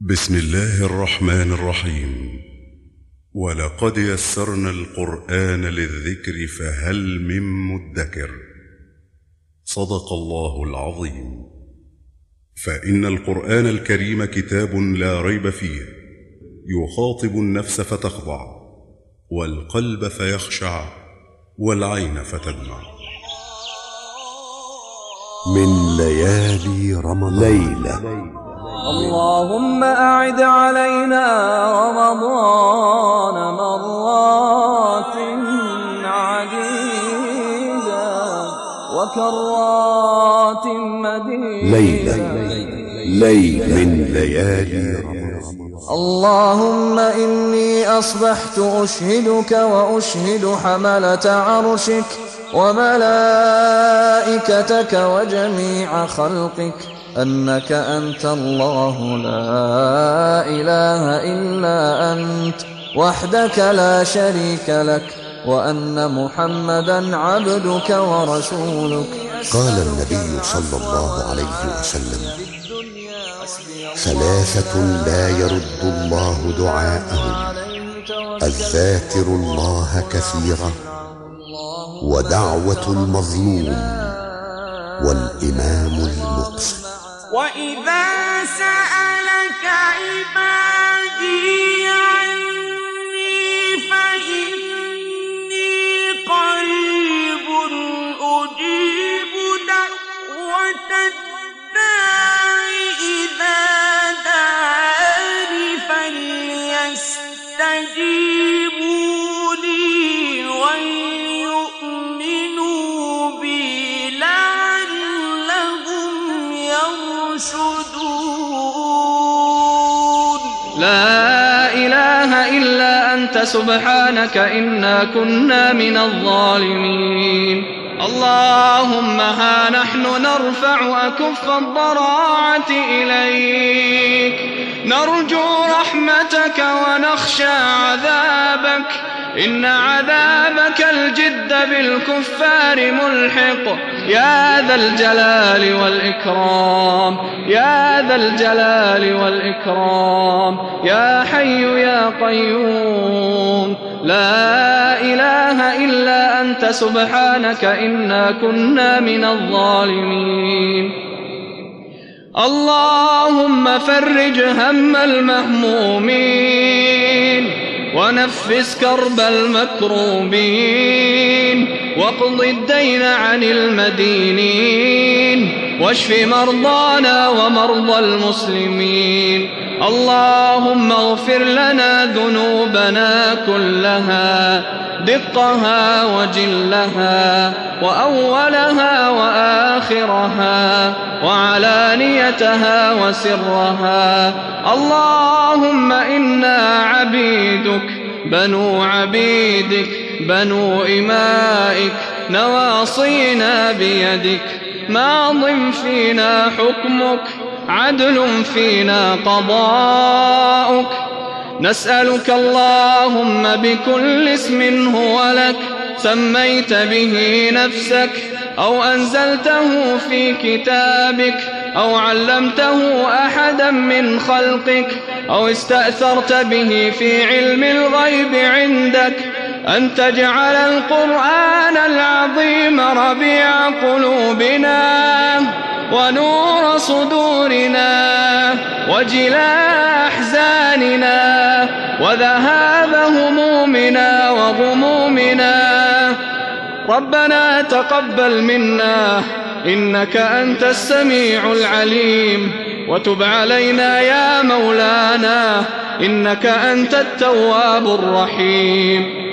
بسم الله الرحمن الرحيم. ولقد يسرنا القرآن للذكر فهل من مدكر. صدق الله العظيم. فإن القرآن الكريم كتاب لا ريب فيه. يخاطب النفس فتخضع والقلب فيخشع والعين فتدمع. من ليالي رمضان. ليلة. اللهم أعد علينا رمضان مرات عديدة وكرات مديدة. ليلة ليلة من ليالي رمضان. اللهم إني أصبحت أشهدك وأشهد حملة عرشك وملائكتك وجميع خلقك. أنك أنت الله لا إله إلا أنت وحدك لا شريك لك وأن محمدا عبدك ورسولك. قال النبي صلى الله عليه وسلم ثلاثة لا يرد الله دعاءهم الذاكر الله كثيرا ودعوة المظلوم والإمام المقسط وإذا سألك عبادي سبحانك إنا كنا من الظالمين. اللهم ها نحن نرفع أكف الضراعة إليك. نرجو رحمتك ونخشى عذابك. إن عذابك الجد بالكفار ملحق. يا ذا الجلال والإكرام. يا ذا الجلال والإكرام. يا حي يا قيوم. لا إله إلا أنت. سبحانك إنا كنا من الظالمين. اللهم فرج هم المهمومين. ونفس كرب المكروبين واقض الدين عن المدينين واشف مرضانا ومرضى المسلمين اللهم اغفر لنا ذنوبنا كلها دقها وجلها وأولها وآخرها وعلانيتها وسرها. اللهم إنا عبيدك بنو عبيدك بنو إمائك نواصينا بيدك ماض فينا حكمك. عدل فينا قضاؤك. نسألك اللهم بكل اسم هو لك. سميت به نفسك أو أنزلته في كتابك أو علمته أحدا من خلقك أو استأثرت به في علم الغيب عندك. أن تجعل القرآن العظيم ربيع قلوبنا. ونور صدورنا وجلاء أحزاننا وذهاب همومنا وغمومنا. ربنا تقبل منا إنك أنت السميع العليم. وتب علينا يا مولانا إنك أنت التواب الرحيم.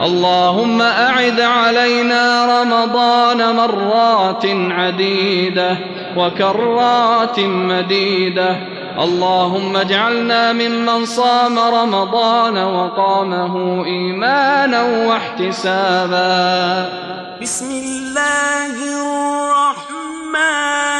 اللهم أعد علينا رمضان مرات عديدة وكرات مديدة. اللهم اجعلنا ممن صام رمضان وقامه إيمانا واحتسابا. بسم الله الرحمن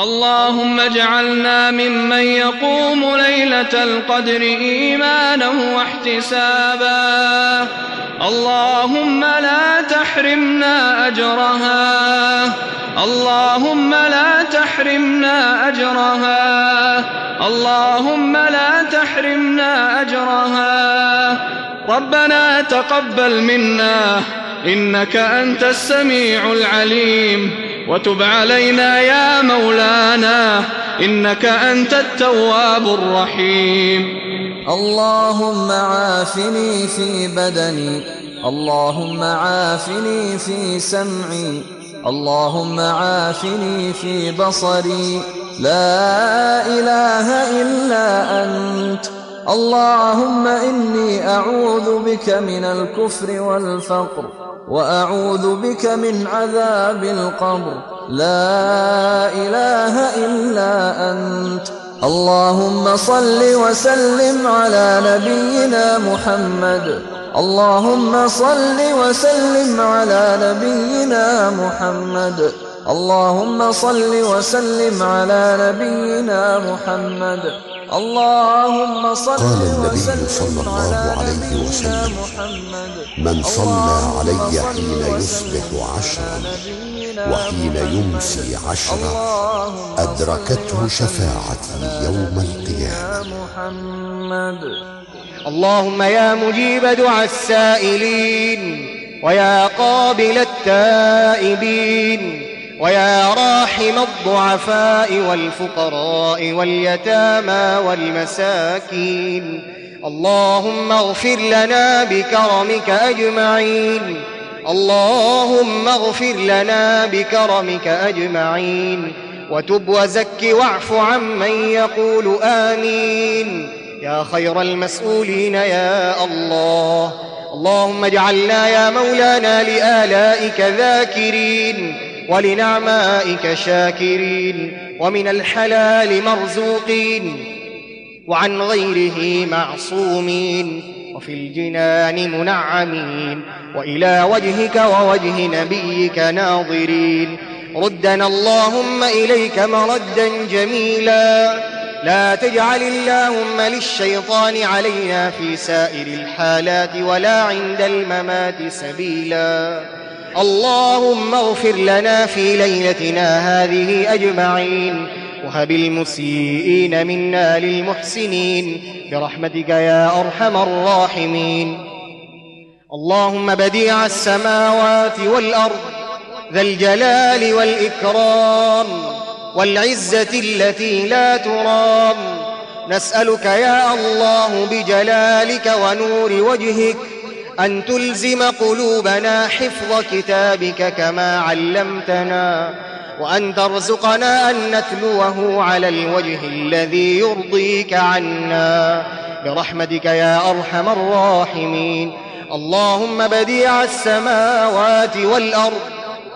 اللهم اجعلنا ممن يقوم ليلة القدر إيمانا واحتسابا. اللهم لا تحرمنا أجرها. اللهم لا تحرمنا أجرها. اللهم لا تحرمنا أجرها. ربنا تقبل منا إنك أنت السميع العليم. وتب علينا يا مولانا إنك أنت التواب الرحيم. اللهم عافني في بدني اللهم عافني في سمعي اللهم عافني في بصري. لا إله إلا أنت. اللهم إني أعوذ بك من الكفر والفقر. وأعوذ بك من عذاب القبر. لا إله إلا أنت. اللهم صل وسلم على نبينا محمد. اللهم صل وسلم على نبينا محمد. اللهم صل وسلم على نبينا محمد. اللهم صل قال النبي وسلم صلى الله على عليه وسلم محمد. من صلى علي حين يصبح عشرا وحين. يمسي عشرا أدركته شفاعتي يوم القيامة. محمد. اللهم يا مجيب دعاء السائلين ويا قابل التائبين ويا راحم الضعفاء والفقراء واليتامى والمساكين. اللهم اغفر لنا بكرمك أجمعين. اللهم اغفر لنا بكرمك أجمعين. وتب وزك واعف عمن يقول آمين. يا خير المسؤولين يا الله. اللهم اجعلنا يا مولانا لآلائك ذاكرين. ولنعمائك شاكرين ومن الحلال مرزوقين وعن غيره معصومين وفي الجنان منعمين وإلى وجهك ووجه نبيك ناظرين ردنا اللهم إليك مردا جميلا لا تجعل اللهم للشيطان علينا في سائر الحالات ولا عند الممات سبيلا اللهم اغفر لنا في ليلتنا هذه أجمعين وهب المسيئين منا للمحسنين برحمتك يا أرحم الراحمين. اللهم بديع السماوات والأرض ذا الجلال والإكرام والعزة التي لا ترام. نسألك يا الله بجلالك ونور وجهك أن تلزم قلوبنا حفظ كتابك كما علمتنا وأن ترزقنا أن نتلوه على الوجه الذي يرضيك عنا. برحمتك يا أرحم الراحمين. اللهم بديع السماوات والأرض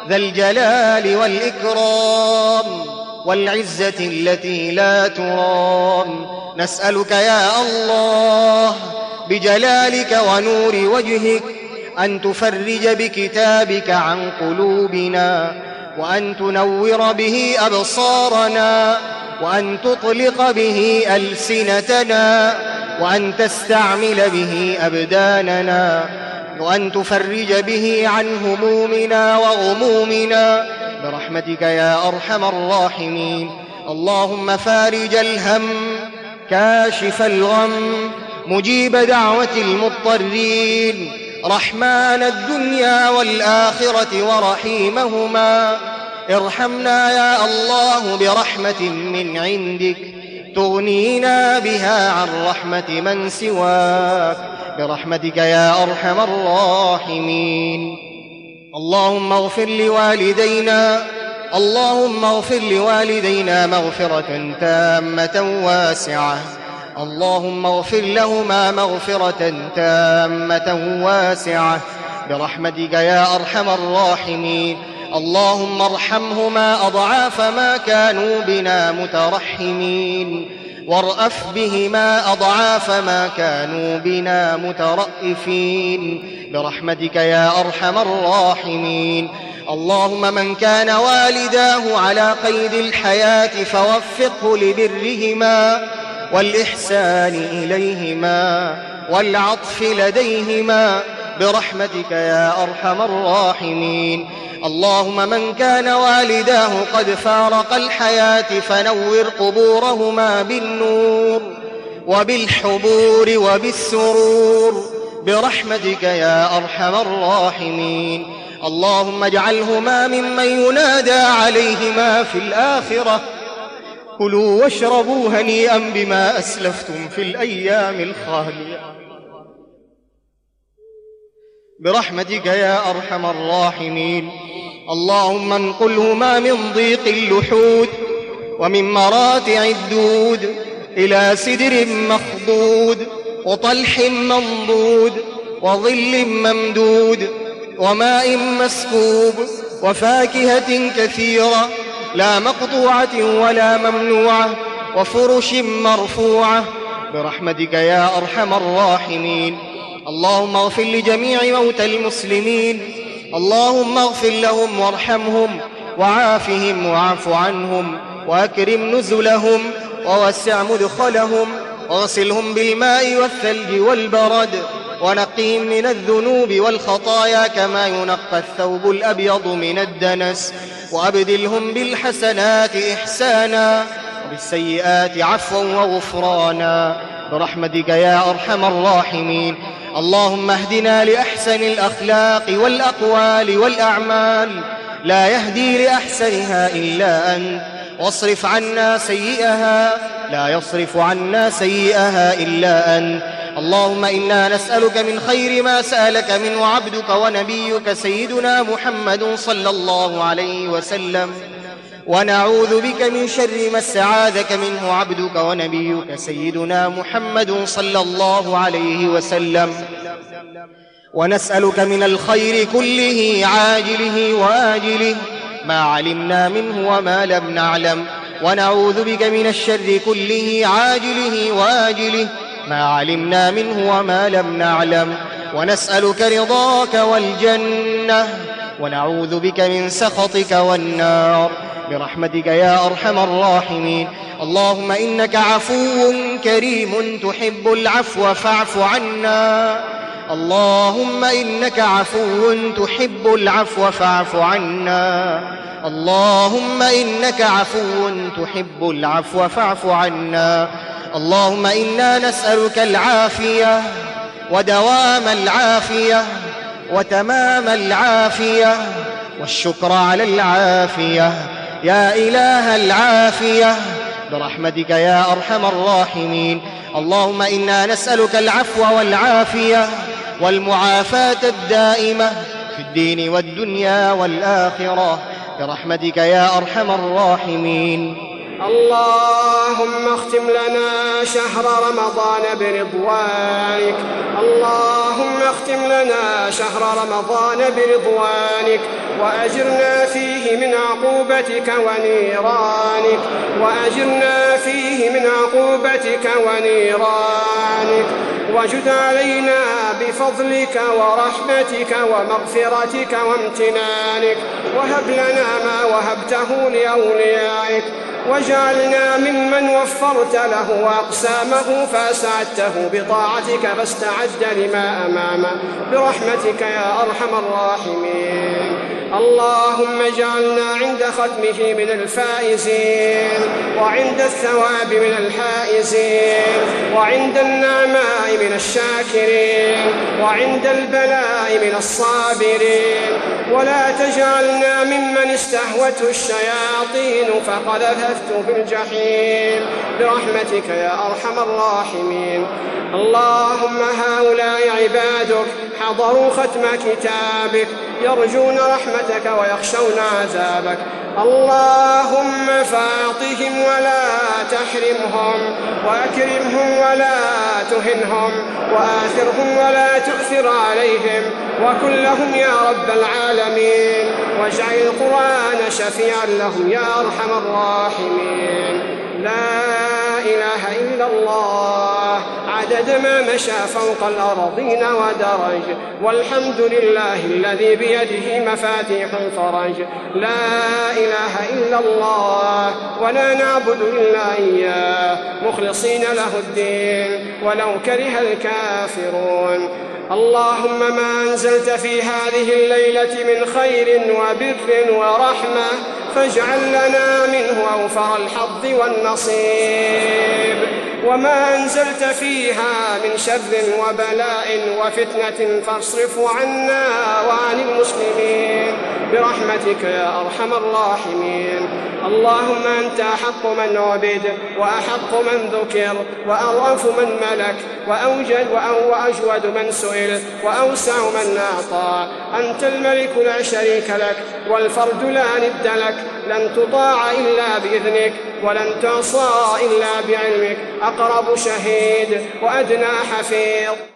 ذا الجلال والإكرام. والعزة التي لا ترام. نسألك يا الله بجلالك ونور وجهك أن تفرج بكتابك عن قلوبنا وأن تنور به أبصارنا وأن تطلق به ألسنتنا وأن تستعمل به أبداننا وأن تفرج به عن همومنا وغمومنا برحمتك يا أرحم الراحمين. اللهم فارج الهم كاشف الغم مجيب دعوة المضطرين. رحمن الدنيا والآخرة ورحيمهما. ارحمنا يا الله برحمة من عندك. تغنينا بها عن رحمة من سواك. برحمتك يا أرحم الراحمين. اللهم اغفر لوالدينا اللهم اغفر لوالدينا مغفرة تامة واسعة. اللهم اغفر لهما مغفرة تامة واسعة. برحمتك يا أرحم الراحمين. اللهم ارحمهما أضعاف ما كانوا بنا مترحمين. وارأف بهما أضعاف ما كانوا بنا مترأفين برحمتك يا أرحم الراحمين اللهم من كان والداه على قيد الحياة فوفقه لبرهما والإحسان إليهما والعطف لديهما برحمتك يا أرحم الراحمين اللهم من كان والداه قد فارق الحياة فنور قبورهما بالنور وبالحبور وبالسرور. برحمتك يا أرحم الراحمين. اللهم اجعلهما ممن ينادى عليهما في الآخرة. كلوا واشربوا هنيئا بما أسلفتم في الأيام الخالية. برحمتك يا أرحم الراحمين. اللهم انقلهما من ضيق اللحود ومن مراتع الدود إلى سدر مخضود وطلح منضود وظل ممدود وماء مسكوب وفاكهة كثيرة لا مقطوعة ولا ممنوعة وفرش مرفوعة. برحمتك يا أرحم الراحمين. اللهم اغفر لجميع موتى المسلمين. اللهم اغفر لهم وارحمهم وعافهم واعف عنهم واكرم نزلهم ووسع مدخلهم واغسلهم بالماء والثلج والبرد ونقهم من الذنوب والخطايا كما ينقى الثوب الأبيض من الدنس وأبدلهم بالحسنات إحسانا وبالسيئات عفوا وغفرانا برحمتك يا أرحم الراحمين. اللهم اهدنا لأحسن الأخلاق والأقوال والأعمال لا يهدي لأحسنها إلا أنت. واصرف عنا سيئها لا يصرف عنا سيئها إلا أنت. اللهم إنا نسألك من خير ما سألك منه عبدك ونبيك سيدنا محمد صلى الله عليه وسلم. ونعوذ بك من شر ما استعاذك منه عبدك ونبيك سيدنا محمد صلى الله عليه وسلم. ونسألك من الخير كله عاجله وآجله ما علمنا منه وما لم نعلم. ونعوذ بك من الشر كله عاجله وآجله ما علمنا منه وما لم نعلم. ونسألك رضاك والجنة ونعوذ بك من سخطك والنار. برحمتك يا أرحم الراحمين. اللهم إنك عفو كريم تحب العفو فاعف عنا. اللهم إنك عفو تحب العفو فاعف عنا. اللهم إنك عفو تحب العفو فاعف عنا. اللهم إنا نسألك العافية ودوام العافية وتمام العافية والشكر على العافية. يا إله العافية. برحمتك يا أرحم الراحمين. اللهم إنا نسألك العفو والعافية والمعافاة الدائمة في الدين والدنيا والآخرة. برحمتك يا أرحم الراحمين. اللهم اختم لنا شهر رمضان برضوانك. اللهم اختم لنا شهر رمضان برضوانك وأجرنا فيه من عقوبتك ونيرانك. وأجرنا فيه من عقوبتك ونيرانك. وجد علينا بفضلك ورحمتك ومغفرتك وامتنانك. وهب لنا ما وهبته لأوليائك. واجعلنا ممن وفرت له أقسامه فأسعدته بطاعتك فاستعد لما أمامه. برحمتك يا أرحم الراحمين. اللهم اجعلنا عند ختمه من الفائزين وعند الثواب من الحائزين وعند النعماء من الشاكرين وعند البلاء من الصابرين. ولا تجعلنا ممن استهوته الشياطين فقذفته في الجحيم برحمتك يا أرحم الراحمين. اللهم هؤلاء عبادك حضروا ختم كتابك يرجون رحمتك ويخشون عذابك. اللهم فاعطهم ولا تحرمهم وأكرمهم ولا تهنهم وآثرهم ولا تؤثر عليهم. وكن لهم يا رب العالمين. واجعل القرآن شفيعا لهم يا أرحم الراحمين. لا إله إلا الله. عدد ما مشى فوق الأرضين ودرج. والحمد لله الذي بيده مفاتيح الفرج. لا إله إلا الله ولا نعبد إلا إياه. مخلصين له الدين ولو كره الكافرون. اللهم ما أنزلت في هذه الليلة من خير وبر ورحمة. فاجعل لنا منه أوفر الحظ والنصيب. وما أنزلت فيها من شر وبلاء وفتنة فاصرف عنا وعن المسلمين. برحمتك يا أرحم الراحمين. اللهم أنت أحق من عبد وأحق من ذكر وأرأف من ملك وأوجد وأجود من سئل وأوسع من أعطى. أنت الملك لا شريك لك والفرد لا ند لك. لن تطاع إلا بإذنك ولن تعصى إلا بعلمك. أقرب شهيد وأدنى حفيظ.